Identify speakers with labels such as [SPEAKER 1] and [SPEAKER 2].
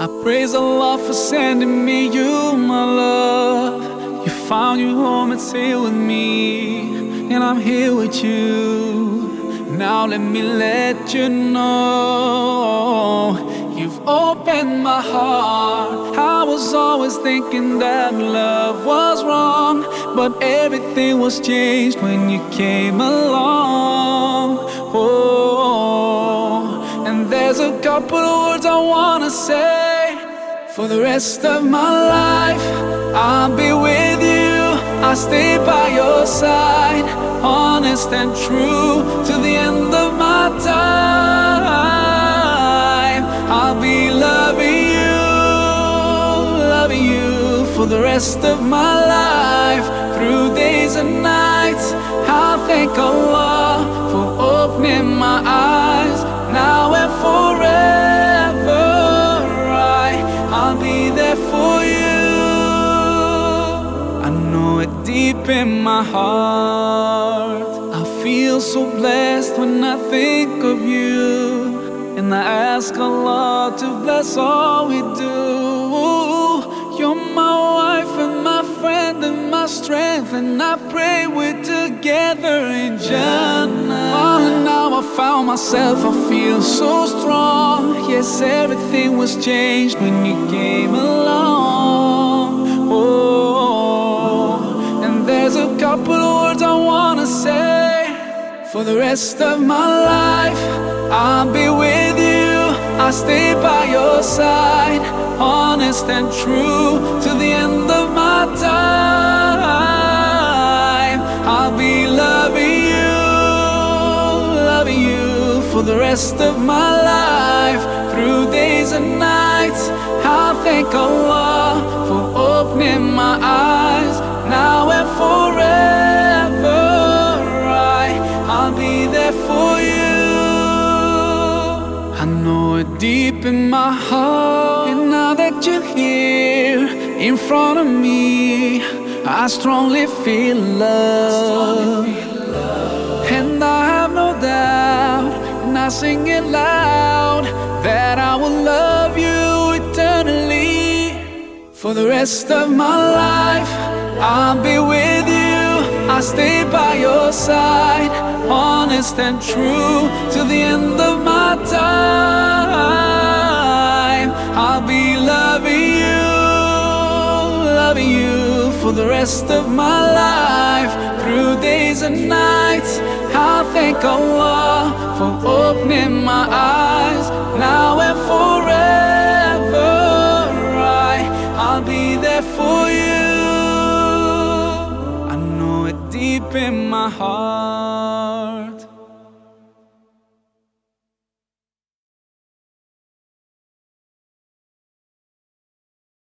[SPEAKER 1] I praise Allah for sending me you, my love. You found your home, it's here with me, and I'm here with you. Now let me let you know you've opened my heart. I was always thinking that love was wrong, but everything was changed when you came along. There's a couple of words I wanna say. For the rest of my life, I'll be with you. I'll stay by your side, honest and true to the end of my time. I'll be loving you, loving you for the rest of my life, through days and nights. I'll thank Allah for you. I know it deep in my heart. I feel so blessed when I think of you. And I ask Allah to bless all we do. You're my wife and my friend and my strength. And I pray we're together in Jannah. I found myself, I feel so strong. Yes, everything was changed when you came along. Oh, and there's a couple of words I wanna say. For the rest of my life, I'll be with you. I'll stay by your side, honest and true to the end of my time. For the rest of my life, through days and nights. I'll thank Allah for opening my eyes now and forever. I, I'll be there for you. I know it deep in my heart. And now that you're here in front of me, I strongly feel love. And sing it loud, that I will love you eternally. For the rest of my life, I'll be with you. I'll stay by your side, honest and true till the end of my time. For the rest of my life, through days and nights. I'll thank Allah for opening my eyes now and forever. I, I'll be there for you. I know it deep in my heart.